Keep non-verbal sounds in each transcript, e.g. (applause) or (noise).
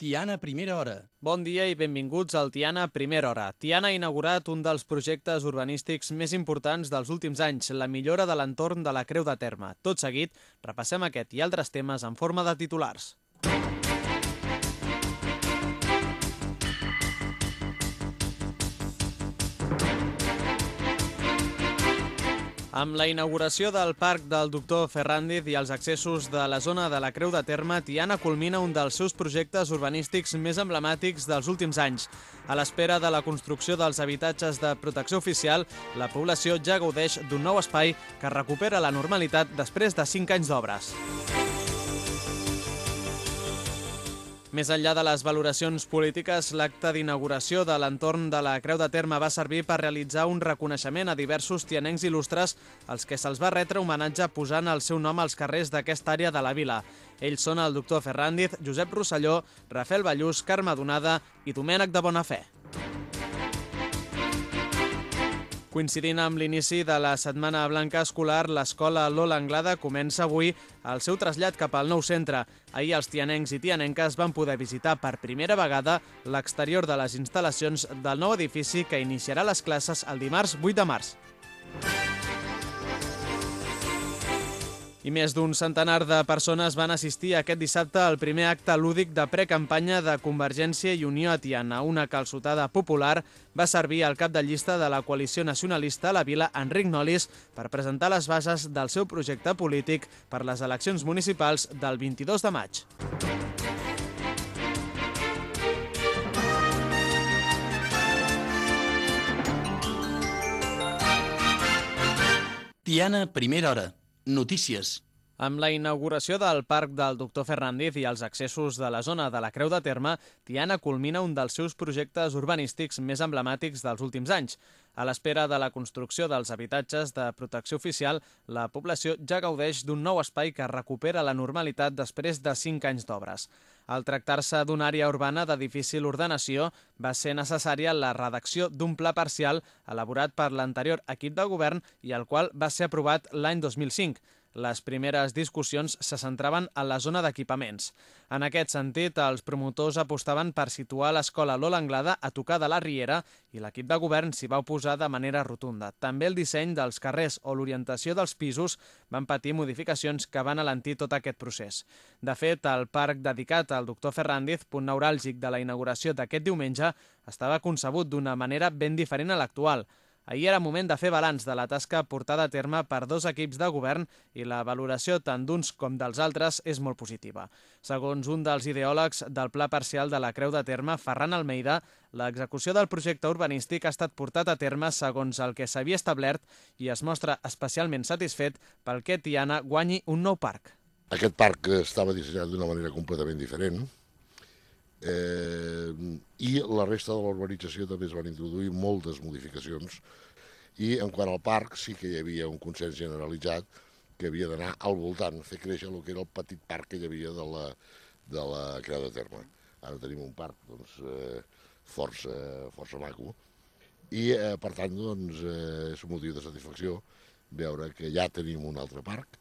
Tiana Primera Hora. Bon dia i benvinguts al Tiana Primera Hora. Tiana ha inaugurat un dels projectes urbanístics més importants dels últims anys, la millora de l'entorn de la Creu de Terme. Tot seguit, repassem aquest i altres temes en forma de titulars. Amb la inauguració del Parc del Doctor Ferràndiz i els accessos de la zona de la Creu de Terme, Tiana culmina un dels seus projectes urbanístics més emblemàtics dels últims anys. A l'espera de la construcció dels habitatges de protecció oficial, la població ja gaudeix d'un nou espai que recupera la normalitat després de 5 anys d'obres. Més enllà de les valoracions polítiques, l'acte d'inauguració de l'entorn de la Creu de Terme va servir per realitzar un reconeixement a diversos tianencs il·lustres als que se'ls va retre homenatge posant el seu nom als carrers d'aquesta àrea de la vila. Ells són el doctor Ferràndiz, Josep Rosselló, Rafael Ballús, Carme Donada i Domènec de Bonafè. Coincidint amb l'inici de la Setmana Blanca Escolar, l'escola Lola Anglada comença avui el seu trasllat cap al nou centre. Ahir els tianencs i tianenques van poder visitar per primera vegada l'exterior de les instal·lacions del nou edifici que iniciarà les classes el dimarts 8 de març. I més d'un centenar de persones van assistir aquest dissabte al primer acte lúdic de precampanya de Convergència i Unió a Tiana. Una calçotada popular va servir al cap de llista de la coalició nacionalista a la vila, Enric Nolis, per presentar les bases del seu projecte polític per les eleccions municipals del 22 de maig. Tiana Primera Hora. Notícies. Amb la inauguració del Parc del Doctor Ferràndiz i els accessos de la zona de la Creu de Terme, Tiana culmina un dels seus projectes urbanístics més emblemàtics dels últims anys. A l'espera de la construcció dels habitatges de protecció oficial, la població ja gaudeix d'un nou espai que recupera la normalitat després de cinc anys d'obres. Al tractar-se d'una àrea urbana de difícil ordenació, va ser necessària la redacció d'un pla parcial elaborat per l'anterior equip de govern i el qual va ser aprovat l'any 2005. Les primeres discussions se centraven en la zona d'equipaments. En aquest sentit, els promotors apostaven per situar l'escola Lola Anglada a tocar de la Riera i l'equip de govern s'hi va oposar de manera rotunda. També el disseny dels carrers o l'orientació dels pisos van patir modificacions que van alentir tot aquest procés. De fet, el parc dedicat al doctor Ferràndiz, punt neuràlgic de la inauguració d'aquest diumenge, estava concebut d'una manera ben diferent a l'actual. Ahir era moment de fer balanç de la tasca portada a terme per dos equips de govern i la valoració tant d'uns com dels altres és molt positiva. Segons un dels ideòlegs del Pla Parcial de la Creu de Terme, Ferran Almeida, l'execució del projecte urbanístic ha estat portat a terme segons el que s'havia establert i es mostra especialment satisfet pel que Tiana guanyi un nou parc. Aquest parc estava dissenyat d'una manera completament diferent, eh, i la resta de l'urbanització també es van introduir moltes modificacions i en quant al parc sí que hi havia un consens generalitzat que havia d'anar al voltant, fer créixer el que era el petit parc que hi havia de la, de la Creu de Terme. Ara tenim un parc doncs, eh, força, força maco i eh, per tant doncs, eh, és un motiu de satisfacció veure que ja tenim un altre parc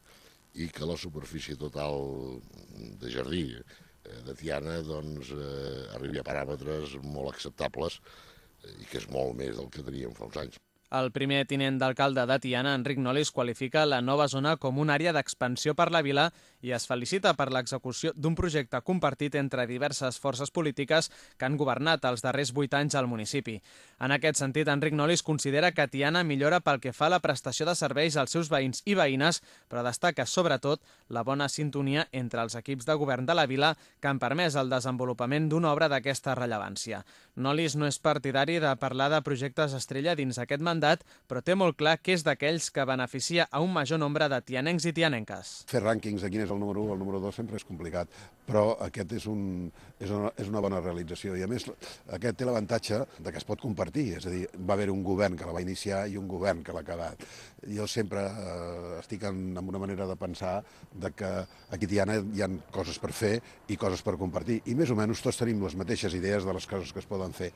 i que la superfície total de jardí de Tiana doncs, eh, arribi a paràmetres molt acceptables i que és molt més del que teníem fa uns anys. El primer tinent d'alcalde de Tiana, Enric Nolis, qualifica la nova zona com una àrea d'expansió per la vila i es felicita per l'execució d'un projecte compartit entre diverses forces polítiques que han governat els darrers vuit anys al municipi. En aquest sentit, Enric Nolis considera que Tiana millora pel que fa a la prestació de serveis als seus veïns i veïnes, però destaca sobretot la bona sintonia entre els equips de govern de la vila que han permès el desenvolupament d'una obra d'aquesta rellevància. Nolis no és partidari de parlar de projectes estrella dins aquest mandat però té molt clar que és d'aquells que beneficia a un major nombre de tianencs i tianenques. Fer rànquings de quin és el número 1 o el número 2 sempre és complicat, però aquest és, un, és, una, és una bona realització i a més aquest té l'avantatge de que es pot compartir, és a dir, va haver un govern que la va iniciar i un govern que l'ha acabat. Jo sempre eh, estic en, en una manera de pensar de que aquí a Tiana hi ha coses per fer i coses per compartir i més o menys tots tenim les mateixes idees de les coses que es poden fer.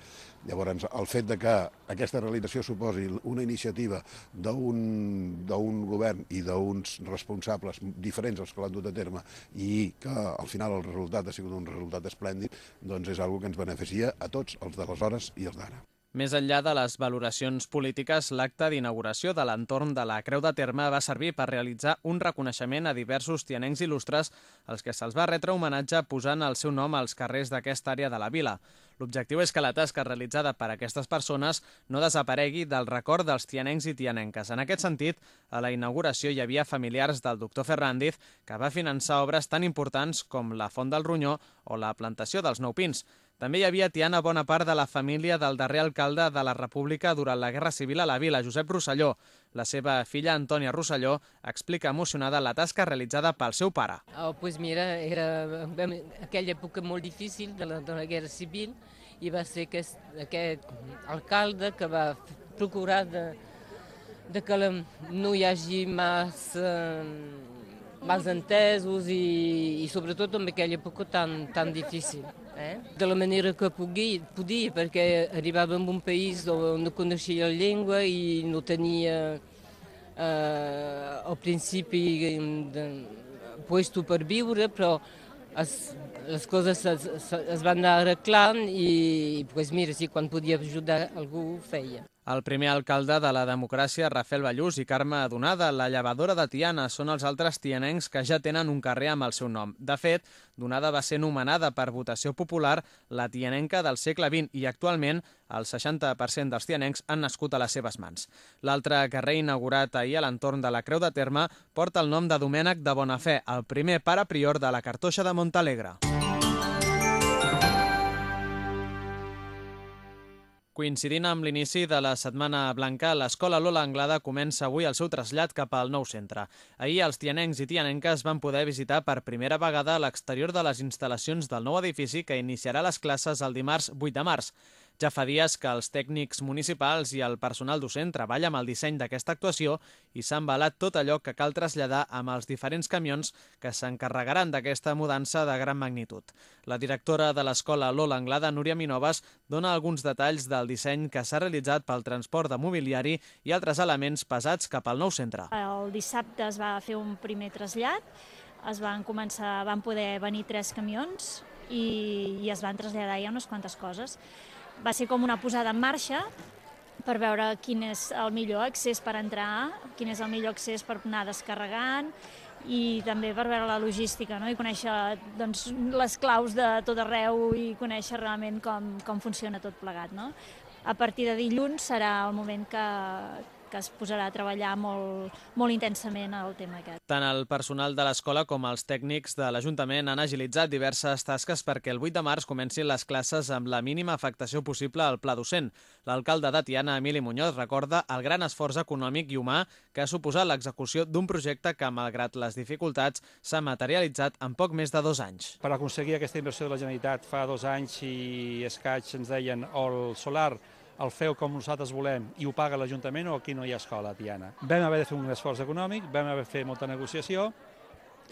Llavors, el fet de que aquesta realització suposi una iniciativa d'un govern i d'uns responsables diferents als que l'han dut dut a terme i que al final el resultat ha sigut un resultat esplèndid, doncs és una que ens beneficia a tots, els d'aleshores i els d'ara. Més enllà de les valoracions polítiques, l'acte d'inauguració de l'entorn de la Creu de Terme va servir per realitzar un reconeixement a diversos tianencs il·lustres als que se'ls va retre homenatge posant el seu nom als carrers d'aquesta àrea de la vila. L'objectiu és que la tasca realitzada per aquestes persones no desaparegui del record dels tianencs i tianenques. En aquest sentit, a la inauguració hi havia familiars del doctor Ferrandiz que va finançar obres tan importants com la Font del Ronyó o la plantació dels nou pins. També hi havia Tiana bona part de la família del darrer alcalde de la República durant la Guerra Civil a la vila, Josep Rosselló. La seva filla, Antònia Rosselló, explica emocionada la tasca realitzada pel seu pare. Oh, pues mira, era aquella època molt difícil de la, de la Guerra Civil i va ser aquest, aquest alcalde que va procurar de, de que la, no hi hagi massa entesos i, i sobretot en aquella època tan, tan difícil. Eh? De la manera que podia, podia, perquè arribava en un país on no coneixia la llengua i no tenia eh, al de, puesto per viure, però es, les coses es, es van anar arreglant i, pues mira, si quan podia ajudar algú ho feia. El primer alcalde de la democràcia, Rafael Ballús i Carme Donada, la llevadora de Tiana, són els altres tianencs que ja tenen un carrer amb el seu nom. De fet, Donada va ser nomenada per votació popular la tianenca del segle XX i actualment el 60% dels tianencs han nascut a les seves mans. L'altre carrer inaugurat ahir a l'entorn de la Creu de Terme porta el nom de Domènec de Bonafè, el primer pare prior de la Cartoixa de Montalegre. Coincidint amb l'inici de la Setmana Blanca, l'Escola Lola Anglada comença avui el seu trasllat cap al nou centre. Ahir els tianencs i tianenques van poder visitar per primera vegada l'exterior de les instal·lacions del nou edifici que iniciarà les classes el dimarts 8 de març. Ja fa dies que els tècnics municipals i el personal docent treballen amb el disseny d'aquesta actuació i s'ha embalat tot allò que cal traslladar amb els diferents camions que s'encarregaran d'aquesta mudança de gran magnitud. La directora de l'escola Lola Anglada, Núria Minoves, dona alguns detalls del disseny que s'ha realitzat pel transport de mobiliari i altres elements pesats cap al nou centre. El dissabte es va fer un primer trasllat, es van començar, van poder venir tres camions i, i es van traslladar ja unes quantes coses va ser com una posada en marxa per veure quin és el millor accés per entrar, quin és el millor accés per anar descarregant i també per veure la logística no? i conèixer doncs, les claus de tot arreu i conèixer realment com, com funciona tot plegat. No? A partir de dilluns serà el moment que, que es posarà a treballar molt, molt intensament el tema aquest. Tant el personal de l'escola com els tècnics de l'Ajuntament han agilitzat diverses tasques perquè el 8 de març comencin les classes amb la mínima afectació possible al pla docent. L'alcalde de Tiana, Emili Muñoz, recorda el gran esforç econòmic i humà que ha suposat l'execució d'un projecte que, malgrat les dificultats, s'ha materialitzat en poc més de dos anys. Per aconseguir aquesta inversió de la Generalitat fa dos anys i escaig ens deien o el solar el feu com nosaltres volem i ho paga l'Ajuntament o aquí no hi ha escola Tiana. Vam haver de fer un esforç econòmic, vam haver de fer molta negociació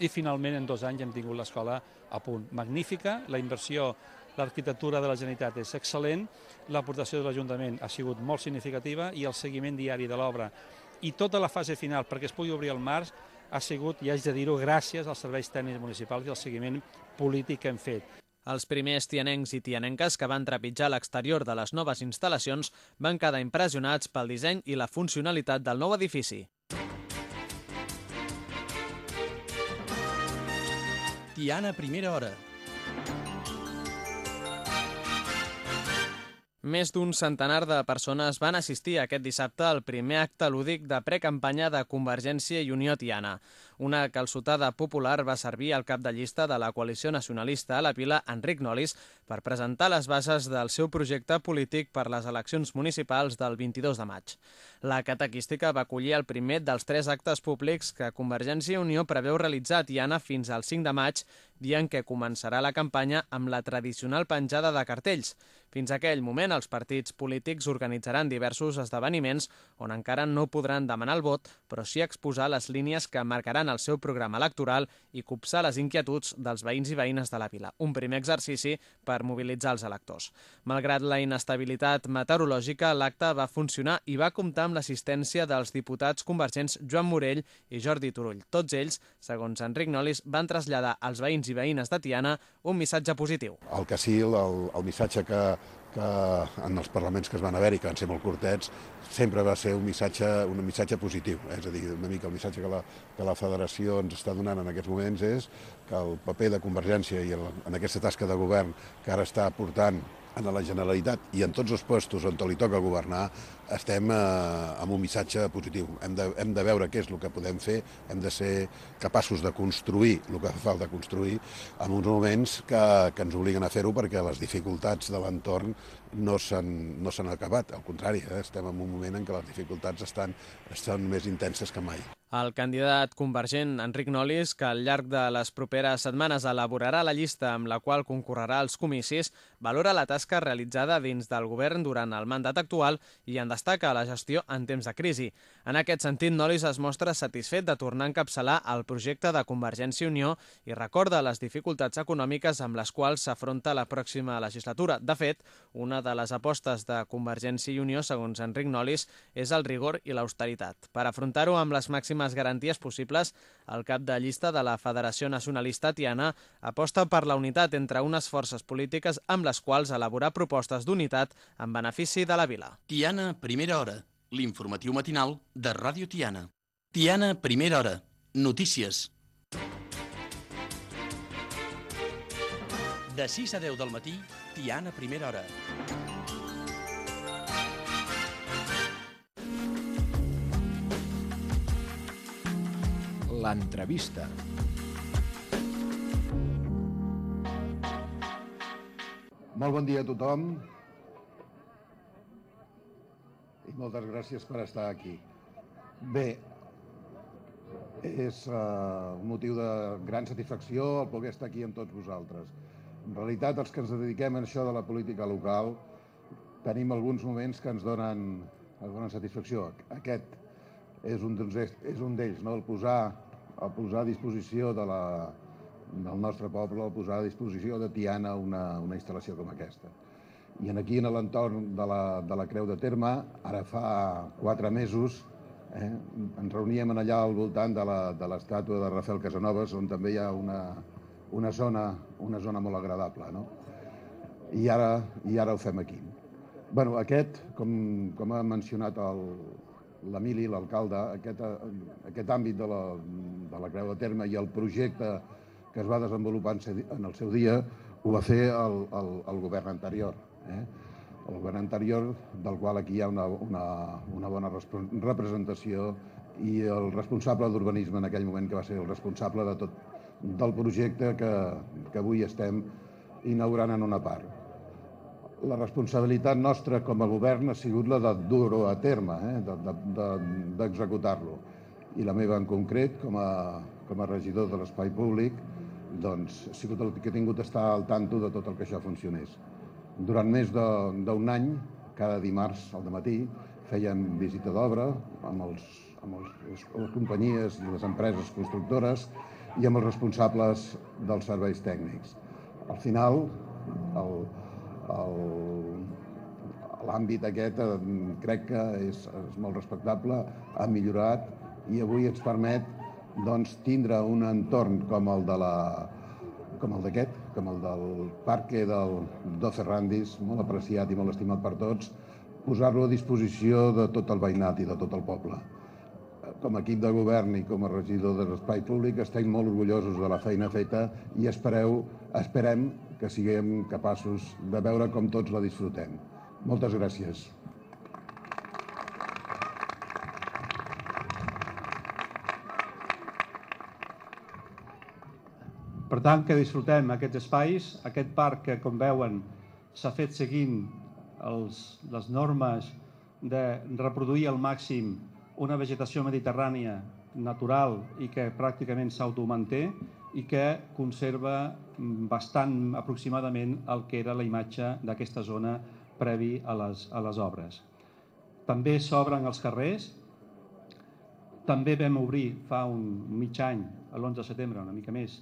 i finalment en dos anys hem tingut l'escola a punt. Magnífica, la inversió, l'arquitectura de la Generalitat és excel·lent, l'aportació de l'Ajuntament ha sigut molt significativa i el seguiment diari de l'obra i tota la fase final perquè es pugui obrir el març ha sigut, i haig de dir-ho, gràcies als serveis tècnics municipals i al seguiment polític que hem fet. Els primers tianencs i tianenques que van trepitjar l'exterior de les noves instal·lacions van quedar impressionats pel disseny i la funcionalitat del nou edifici. Tiana, primera hora. Més d'un centenar de persones van assistir aquest dissabte al primer acte lúdic de precampanya de Convergència i Unió Tiana. Una calçotada popular va servir al cap de llista de la coalició nacionalista a la Pila, Enric Nolis, per presentar les bases del seu projecte polític per les eleccions municipals del 22 de maig. La catequística va acollir el primer dels tres actes públics que Convergència i Unió preveu realitzar a Tiana fins al 5 de maig, dia en què començarà la campanya amb la tradicional penjada de cartells. Fins a aquell moment, els partits polítics organitzaran diversos esdeveniments on encara no podran demanar el vot, però sí exposar les línies que marcaran el seu programa electoral i copsar les inquietuds dels veïns i veïnes de la vila. Un primer exercici per mobilitzar els electors. Malgrat la inestabilitat meteorològica, l'acte va funcionar i va comptar amb l'assistència dels diputats convergents Joan Morell i Jordi Turull. Tots ells, segons Enric Nolis, van traslladar als veïns i veïnes de Tiana un missatge positiu. El que sí, el, el missatge que, que en els parlaments que es van haver i que van ser molt curtets, sempre va ser un missatge, un missatge positiu. Eh? És a dir, una mica el missatge que la, que la federació ens està donant en aquests moments és que el paper de Convergència i el, en aquesta tasca de govern que ara està portant en la Generalitat i en tots els puestos on li toca governar estem eh, amb un missatge positiu. Hem de, hem de veure què és el que podem fer, hem de ser capaços de construir el que fa falta construir en uns moments que, que ens obliguen a fer-ho perquè les dificultats de l'entorn no s'han no acabat. Al contrari, eh, estem en un moment en què les dificultats estan, estan més intenses que mai. El candidat convergent Enric Nolis, que al llarg de les properes setmanes elaborarà la llista amb la qual concorrerà als comicis, valora la tasca realitzada dins del govern durant el mandat actual i en destaca la gestió en temps de crisi. En aquest sentit, Nolis es mostra satisfet de tornar a encapçalar el projecte de Convergència i Unió i recorda les dificultats econòmiques amb les quals s'afronta la pròxima legislatura. De fet, una de les apostes de Convergència i Unió, segons Enric Nolis, és el rigor i l'austeritat. Per afrontar-ho amb les màximes garanties possibles, el cap de llista de la Federació Nacionalista Tiana aposta per la unitat entre unes forces polítiques amb les quals elaborar propostes d'unitat en benefici de la vila. Tiana, primera hora. L'informatiu matinal de Ràdio Tiana. Tiana, primera hora. Notícies. De 6 a 10 del matí, Tiana, primera hora. L'entrevista. Molt bon dia a tothom i moltes gràcies per estar aquí. Bé, és uh, un motiu de gran satisfacció el poder estar aquí amb tots vosaltres. En realitat, els que ens dediquem a això de la política local tenim alguns moments que ens donen, ens donen satisfacció. Aquest és un d'ells, no? el posar a posar a disposició de la, del nostre poble, a posar a disposició de Tiana una, una instal·lació com aquesta. I en aquí, en l'entorn de, la, de la Creu de Terme, ara fa quatre mesos, eh, ens reuníem allà al voltant de l'estàtua de, de Rafael Casanovas, on també hi ha una, una, zona, una zona molt agradable. No? I, ara, I ara ho fem aquí. bueno, aquest, com, com ha mencionat l'Emili, l'alcalde, aquest, aquest àmbit de la, de la Creu de Terme i el projecte que es va desenvolupar en el seu dia ho va fer el, el, el govern anterior. Eh? El govern anterior, del qual aquí hi ha una, una, una bona representació i el responsable d'urbanisme en aquell moment que va ser el responsable de tot del projecte que, que avui estem inaugurant en una part la responsabilitat nostra com a govern ha sigut la de dur-ho a terme, eh? d'executar-lo. De, de, I la meva en concret, com a, com a regidor de l'espai públic, doncs ha sigut el que he tingut d'estar al tanto de tot el que això funcionés. Durant més d'un any, cada dimarts al matí, fèiem visita d'obra amb, els, amb els, les, les companyies i les empreses constructores i amb els responsables dels serveis tècnics. Al final, l'àmbit aquest eh, crec que és, és molt respectable, ha millorat i avui ens permet doncs, tindre un entorn com el de la com el d'aquest, com el del parque del Do Ferrandis, molt apreciat i molt estimat per tots, posar-lo a disposició de tot el veïnat i de tot el poble. Com a equip de govern i com a regidor de l'espai públic estem molt orgullosos de la feina feta i espereu, esperem que siguem capaços de veure com tots la disfrutem. Moltes gràcies. Per tant, que disfrutem aquests espais, aquest parc que, com veuen, s'ha fet seguint els, les normes de reproduir al màxim una vegetació mediterrània natural i que pràcticament s'automanté i que conserva bastant aproximadament el que era la imatge d'aquesta zona previ a les, a les obres. També s'obren els carrers També vam obrir fa un mig any, l'11 de setembre, una mica més,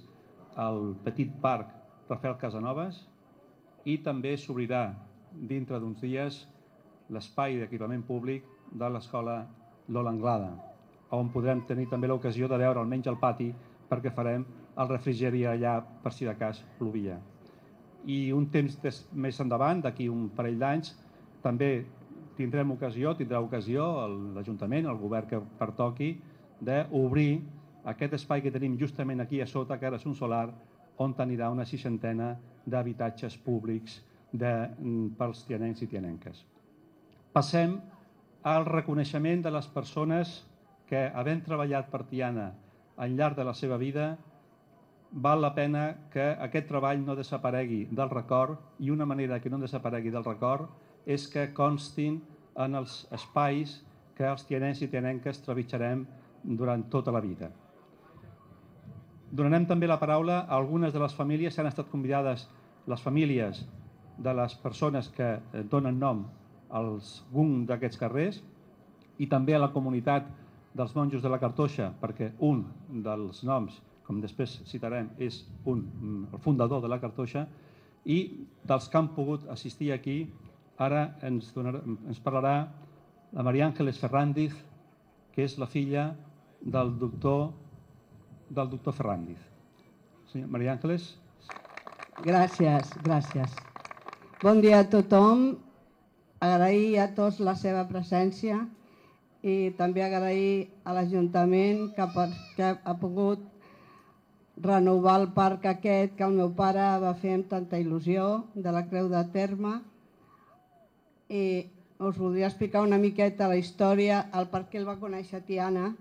el petit parc Rafael Casanovas i també s'obrirà dintre d'uns dies l'espai d'equipament públic de l'escola Lola Anglada, on podrem tenir també l'ocasió de veure almenys el pati perquè farem el refrigeri allà per si de cas plovia. I un temps més endavant, d'aquí un parell d'anys, també tindrem ocasió, tindrà ocasió l'Ajuntament, el govern que pertoqui, d'obrir aquest espai que tenim justament aquí a sota, que ara és un solar, on anirà una seixantena d'habitatges públics de, mm, pels tianencs i tianenques. Passem al reconeixement de les persones que, havent treballat per Tiana al llarg de la seva vida, val la pena que aquest treball no desaparegui del record i una manera que no desaparegui del record és que constin en els espais que els tianens i tianenques trepitjarem durant tota la vida. Donarem també la paraula a algunes de les famílies que han estat convidades, les famílies de les persones que eh, donen nom als GUM d'aquests carrers i també a la comunitat dels monjos de la Cartoixa, perquè un dels noms, com després citarem, és un, el fundador de la Cartoixa, i dels que han pogut assistir aquí, ara ens, donarà, ens parlarà la Maria Àngeles Ferrandiz, que és la filla del doctor, del doctor Ferrandiz. Senyor Maria Àngeles. Gràcies, gràcies. Bon dia a tothom. Agrair a tots la seva presència i també agrair a l'Ajuntament que, que ha pogut renovar el parc aquest que el meu pare va fer amb tanta il·lusió de la Creu de Terme i us voldria explicar una miqueta la història, el per què el va conèixer Tiana,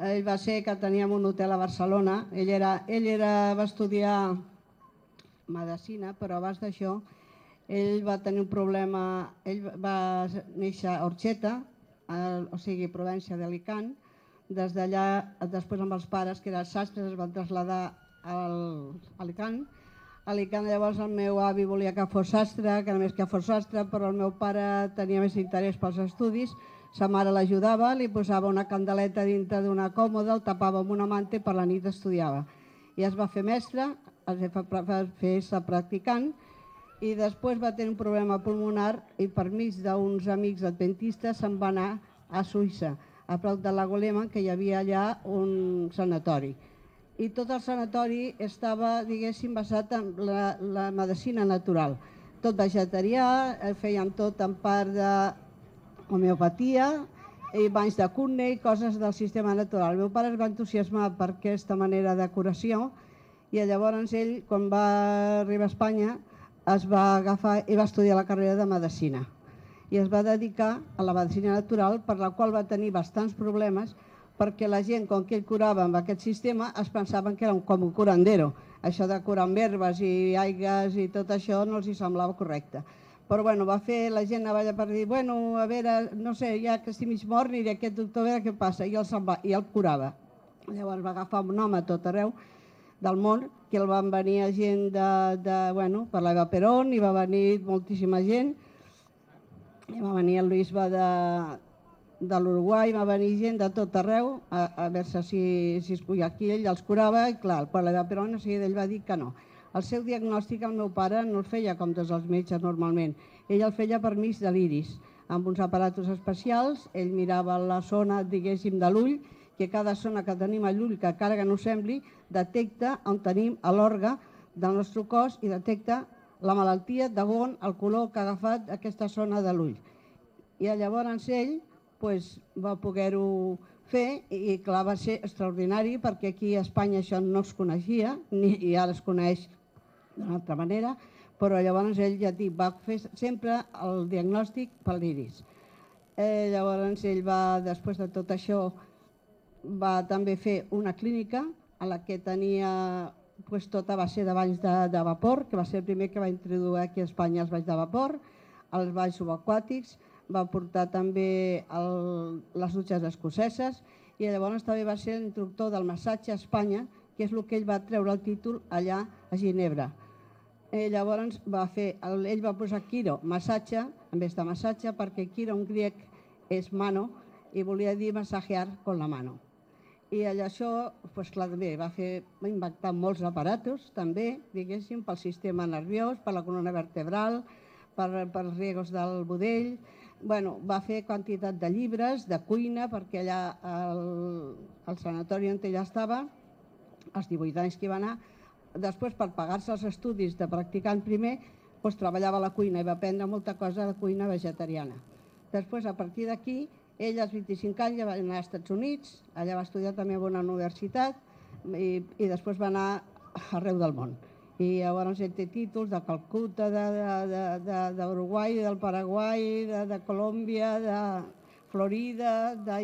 ell va ser que teníem un hotel a Barcelona. Ell, era, ell era, va estudiar medicina, però abans d'això ell va tenir un problema, ell va néixer a Orxeta, o sigui, província d'Alicant. Des d'allà, després amb els pares, que eren sastres, es van traslladar al Alicant. A Alicant llavors el meu avi volia que fos sastre, que només que fos sastre, però el meu pare tenia més interès pels estudis, Sa mare l'ajudava, li posava una candeleta dintre d'una còmoda, el tapava amb una manta i per la nit estudiava. I es va fer mestre, es va fer-se practicant i després va tenir un problema pulmonar i per mig d'uns amics adventistes se'n va anar a Suïssa, a prop de la Golema, que hi havia allà un sanatori. I tot el sanatori estava, diguéssim, basat en la, la medicina natural. Tot vegetarià, eh, feien tot en part de homeopatia, i banys de cunne i coses del sistema natural. El meu pare es va entusiasmar per aquesta manera de curació i llavors ell, quan va arribar a Espanya, es va agafar i va estudiar la carrera de Medicina i es va dedicar a la medicina natural per la qual va tenir bastants problemes perquè la gent, com que ell curava amb aquest sistema, es pensaven que era un, com un curandero. Això de curar amb herbes i aigues i tot això no els hi semblava correcte però bueno, va fer, la gent allà per dir, bueno, a veure, no sé, ja que estic mig mort, aniré a aquest doctor a veure què passa, i el, va, i el curava. Llavors va agafar un home a tot arreu del món, que el van venir a gent de, de bueno, per l'Eva Perón, i va venir moltíssima gent, i va venir el Luis va de, de l'Uruguai, va venir gent de tot arreu a, a veure si, si es podia aquí, ell els curava, i clar, per l'Eva Perón, a seguida ell va dir que no. El seu diagnòstic el meu pare no el feia com tots els metges normalment. Ell el feia per mig de l'iris, amb uns aparatos especials. Ell mirava la zona, diguéssim, de l'ull, que cada zona que tenim a l'ull, que encara que no sembli, detecta on tenim l'orga del nostre cos i detecta la malaltia d'on el color que ha agafat aquesta zona de l'ull. I llavors ell pues, va poder-ho fer i clar, va ser extraordinari perquè aquí a Espanya això no es coneixia ni, i ara es coneix d'una altra manera, però llavors ell ja dic, va fer sempre el diagnòstic per l'iris. Eh, llavors ell va, després de tot això, va també fer una clínica a la que tenia pues, tota base de banys de, de vapor, que va ser el primer que va introduir aquí a Espanya els banys de vapor, els banys subaquàtics, va portar també el, les dutxes escoceses i llavors també va ser l'instructor del massatge a Espanya, que és el que ell va treure el títol allà a Ginebra eh, llavors va fer, el, ell va posar Quiro, massatge, en vez de massatge, perquè Quiro en grec és mano, i volia dir massajear con la mano. I això, pues, clar, també va, fer, va inventar molts aparatos, també, diguéssim, pel sistema nerviós, per la columna vertebral, per, per riegos del budell, bueno, va fer quantitat de llibres, de cuina, perquè allà al, sanatori on ella estava, als 18 anys que va anar, després per pagar-se els estudis de practicant primer, doncs treballava a la cuina i va aprendre molta cosa de cuina vegetariana. Després, a partir d'aquí, ell als 25 anys ja va anar als Estats Units, allà va estudiar també a una universitat i, i després va anar arreu del món. I llavors ell té títols de Calcuta, d'Uruguai, de, de, de, del Paraguai, de, de Colòmbia, de Florida, de,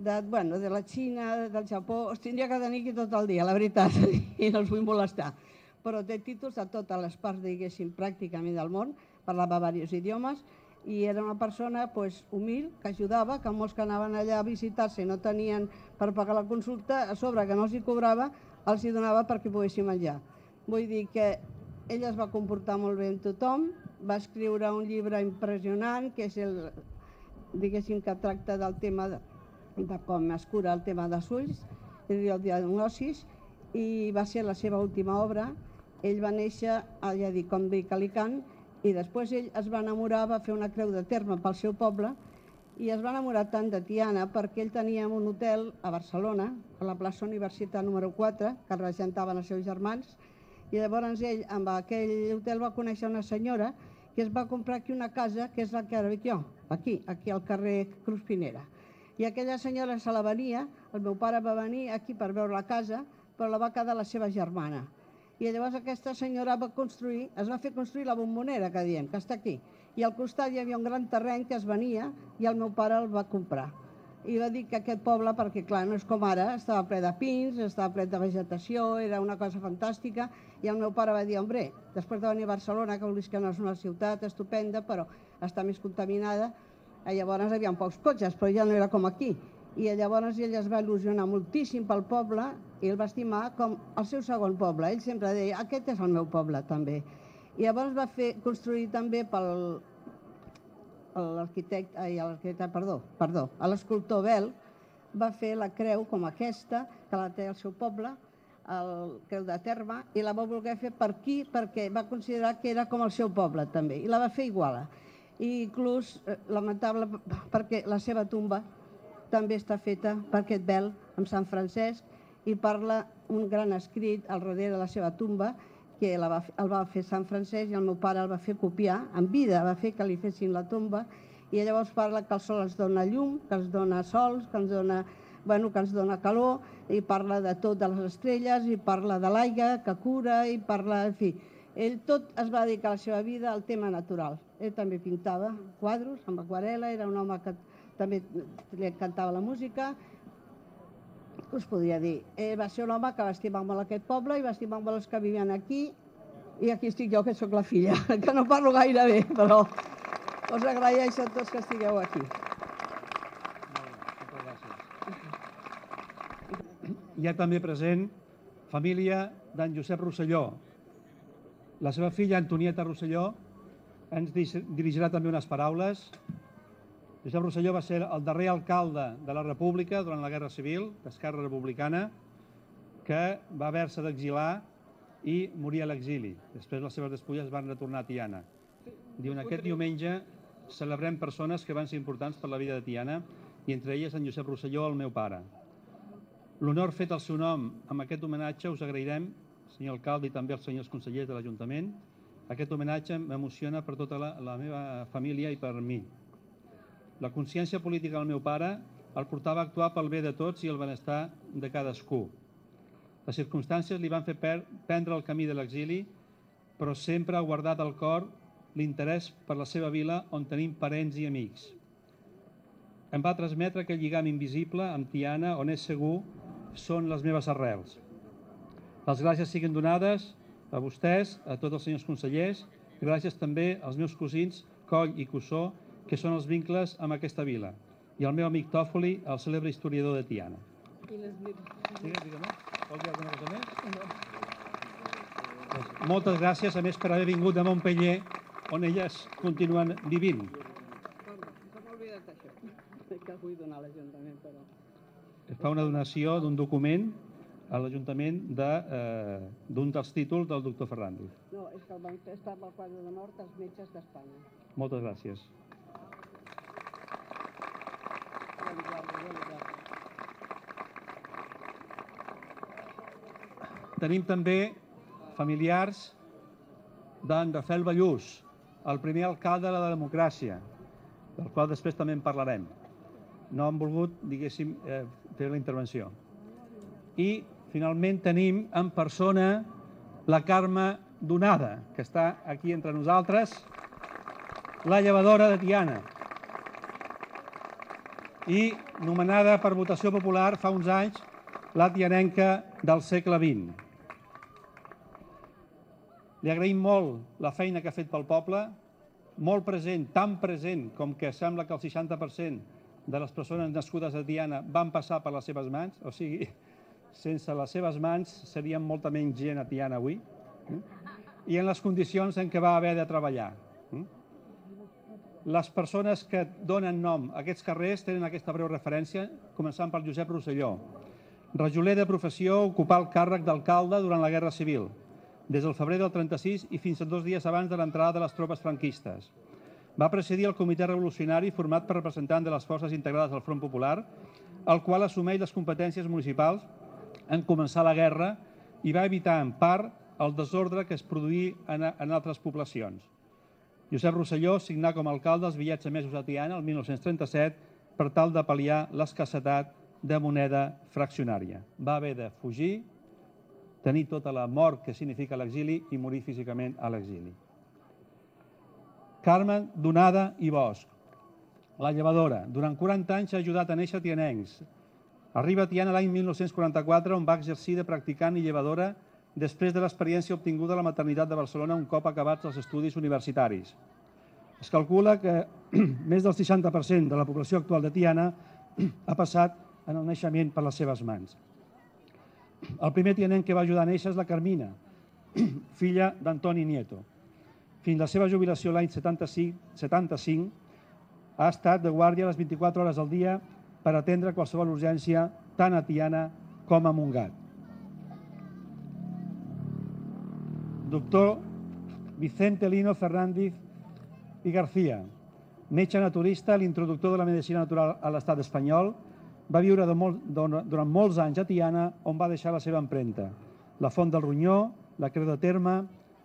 de, bueno, de la Xina, del Japó, es tindria que tenir aquí tot el dia, la veritat, (laughs) i no els vull molestar. Però té títols de totes les parts, diguéssim, pràcticament del món, parlava diversos idiomes, i era una persona pues, humil, que ajudava, que molts que anaven allà a visitar-se no tenien per pagar la consulta, a sobre que no els hi cobrava, els hi donava perquè poguessin menjar. Vull dir que ell es va comportar molt bé amb tothom, va escriure un llibre impressionant, que és el, diguéssim, que tracta del tema de, de com es cura el tema dels ulls, el diagnosis, i va ser la seva última obra. Ell va néixer, dic, a Alicant, i després ell es va enamorar, va fer una creu de terme pel seu poble, i es va enamorar tant de Tiana perquè ell tenia un hotel a Barcelona, a la plaça Universitat número 4, que regentaven els seus germans, i llavors ell, amb aquell hotel, va conèixer una senyora que es va comprar aquí una casa, que és la que ara jo, aquí, aquí al carrer Cruz Pinera. I aquella senyora se la venia, el meu pare va venir aquí per veure la casa, però la va quedar la seva germana. I llavors aquesta senyora va construir, es va fer construir la bombonera, que diem, que està aquí. I al costat hi havia un gran terreny que es venia i el meu pare el va comprar. I va dir que aquest poble, perquè clar, no és com ara, estava ple de pins, estava ple de vegetació, era una cosa fantàstica, i el meu pare va dir, hombre, després de venir a Barcelona, que vulguis que no és una ciutat estupenda, però està més contaminada, llavors hi havia pocs cotxes, però ja no era com aquí. I llavors ell es va il·lusionar moltíssim pel poble i el va estimar com el seu segon poble. Ell sempre deia, aquest és el meu poble també. I llavors va fer construir també pel l'arquitecte, ai, l'arquitecte, perdó, perdó, a l'escultor Bel, va fer la creu com aquesta, que la té al seu poble, el Creu de Terme, i la va voler fer per aquí perquè va considerar que era com el seu poble també, i la va fer iguala i inclús eh, lamentable perquè la seva tomba també està feta per aquest vel amb Sant Francesc i parla un gran escrit al darrere de la seva tomba que la va, el va fer Sant Francesc i el meu pare el va fer copiar, en vida va fer que li fessin la tomba i llavors parla que el sol ens dona llum, que ens dona sols, que ens dona, bueno, que ens dona calor i parla de tot, de les estrelles i parla de l'aigua que cura i parla, en fi, ell tot es va dedicar la seva vida al tema natural. Ell també pintava quadros amb aquarela, era un home que també li encantava la música. Us podria dir, ell va ser un home que va estimar molt aquest poble i va estimar molt els que vivien aquí i aquí estic jo, que sóc la filla, (laughs) que no parlo gaire bé, però us agraeixo a tots que estigueu aquí. Hi ha també present família d'en Josep Rosselló. La seva filla, Antonieta Rosselló, ens dirigirà també unes paraules. Josep Rosselló va ser el darrer alcalde de la República durant la Guerra Civil d'Esquerra Republicana que va haver-se d'exilar i morir a l'exili. Després les seves despulles van retornar a Tiana. Diuen, aquest diumenge celebrem persones que van ser importants per la vida de Tiana i entre elles en Josep Rosselló, el meu pare. L'honor fet al seu nom amb aquest homenatge us agrairem, senyor alcalde i també als senyors consellers de l'Ajuntament, aquest homenatge m'emociona per tota la, la meva família i per mi. La consciència política del meu pare el portava a actuar pel bé de tots i el benestar de cadascú. Les circumstàncies li van fer prendre el camí de l'exili, però sempre ha guardat al cor l'interès per la seva vila on tenim parents i amics. Em va transmetre aquell lligam invisible amb Tiana on és segur són les meves arrels. Les gràcies siguin donades a vostès, a tots els senyors consellers, i gràcies també als meus cosins Coll i Cussó, que són els vincles amb aquesta vila, i al meu amic Tòfoli, el cèlebre historiador de Tiana. I les Digues, digues, Vols dir alguna cosa més? No. Doncs, moltes gràcies, a més, per haver vingut de Montpellier, on elles continuen vivint. S'ha oblidat això. (laughs) vull donar a l'Ajuntament, però... Es fa una donació d'un document a l'Ajuntament d'un de, eh, dels títols del doctor Fernández. No, és que el van fer estar al quadre de mort als metges d'Espanya. Moltes gràcies. Tenim també familiars d'en Rafael Ballús, el primer alcalde de la democràcia, del qual després també en parlarem. No han volgut, diguéssim, eh, fer la intervenció. I, finalment, tenim en persona la Carme Donada, que està aquí entre nosaltres, la llevadora de Tiana, i nomenada per votació popular fa uns anys la tianenca del segle XX. Li agraïm molt la feina que ha fet pel poble, molt present, tan present com que sembla que el 60% de les persones nascudes a Tiana van passar per les seves mans, o sigui, sense les seves mans seríem molta menys gent a Tiana avui, eh? i en les condicions en què va haver de treballar. Eh? Les persones que donen nom a aquests carrers tenen aquesta breu referència, començant per Josep Rosselló. Rajoler de professió ocupar el càrrec d'alcalde durant la Guerra Civil des del febrer del 36 i fins a dos dies abans de l'entrada de les tropes franquistes. Va presidir el comitè revolucionari format per representants de les forces integrades al Front Popular, el qual assumeix les competències municipals en començar la guerra i va evitar en part el desordre que es produí en, en altres poblacions. Josep Rosselló signà com a alcalde els bitllets emesos a Tiana el 1937 per tal de pal·liar l'escassetat de moneda fraccionària. Va haver de fugir tenir tota la mort que significa l'exili i morir físicament a l'exili. Carmen Donada i Bosch, la llevadora. Durant 40 anys ha ajudat a néixer tianencs. Arriba a Tiana l'any 1944 on va exercir de practicant i llevadora després de l'experiència obtinguda a la maternitat de Barcelona un cop acabats els estudis universitaris. Es calcula que (clears throat) més del 60% de la població actual de Tiana (clears throat) ha passat en el naixement per les seves mans. El primer tinent que va ajudar a néixer és la Carmina, (clears throat) filla d'Antoni Nieto. Fins la seva jubilació l'any 75, 75 ha estat de guàrdia les 24 hores al dia per atendre qualsevol urgència tant a Tiana com a Montgat. Doctor Vicente Lino Fernández i García, metge naturista, l'introductor de la medicina natural a l'estat espanyol, va viure de molt, durant molts anys a Tiana, on va deixar la seva empremta. La Font del Ronyó, la Creu de Terme,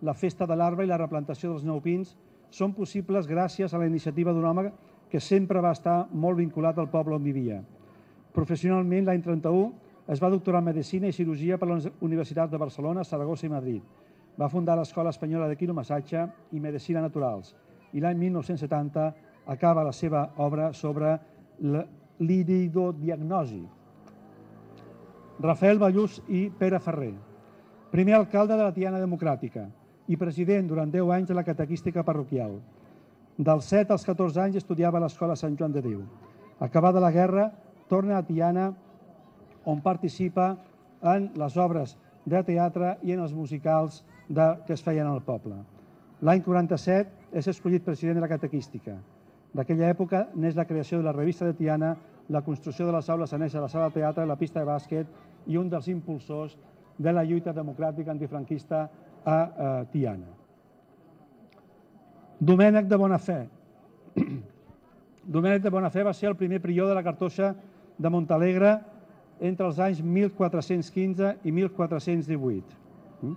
la Festa de l'Arbre i la replantació dels nou pins són possibles gràcies a la iniciativa d'un home que sempre va estar molt vinculat al poble on vivia. Professionalment, l'any 31, es va doctorar en Medicina i Cirurgia per les Universitats de Barcelona, Saragossa i Madrid. Va fundar l'Escola Espanyola de Quiromassatge i Medicina Naturals i l'any 1970 acaba la seva obra sobre l'iridodiagnosi. Rafael Ballús i Pere Ferrer, primer alcalde de la Tiana Democràtica i president durant 10 anys de la catequística parroquial. Dels 7 als 14 anys estudiava a l'Escola Sant Joan de Déu. Acabada la guerra, torna a Tiana, on participa en les obres de teatre i en els musicals de, que es feien al poble. L'any 47 és escollit president de la catequística. D'aquella època n'és la creació de la revista de Tiana, la construcció de les aules anexes a la sala de teatre, la pista de bàsquet i un dels impulsors de la lluita democràtica antifranquista a eh, Tiana. Domènec de Bonafè. (clears throat) Domènec de Bonafè va ser el primer prior de la cartoixa de Montalegre entre els anys 1415 i 1418. Mm?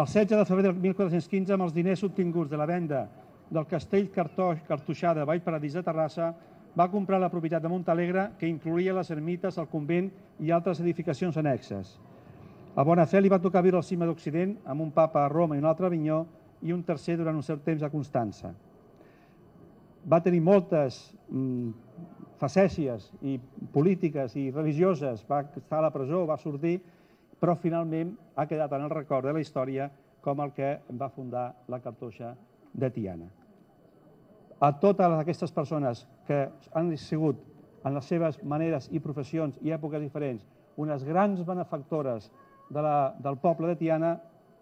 El 16 de febrer del 1415, amb els diners obtinguts de la venda del castell Cartoix Cartoixà de Vallparadís de Terrassa, va comprar la propietat de Montalegre, que incluïa les ermites, el convent i altres edificacions annexes. A Bonafé li va tocar viure al cima d'Occident, amb un papa a Roma i un altre a Avinyó, i un tercer durant un cert temps a Constança. Va tenir moltes mm, facècies i polítiques i religioses, va estar a la presó, va sortir, però finalment ha quedat en el record de la història com el que va fundar la cartoixa de Tiana a totes aquestes persones que han sigut en les seves maneres i professions i èpoques diferents unes grans benefactores de la, del poble de Tiana,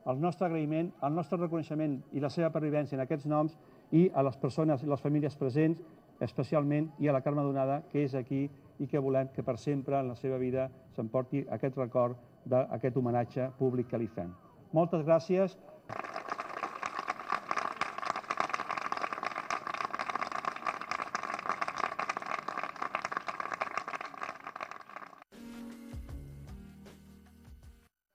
el nostre agraïment, el nostre reconeixement i la seva pervivència en aquests noms i a les persones i les famílies presents especialment, i a la Carme Donada, que és aquí i que volem que per sempre en la seva vida s'emporti aquest record d'aquest homenatge públic que li fem. Moltes gràcies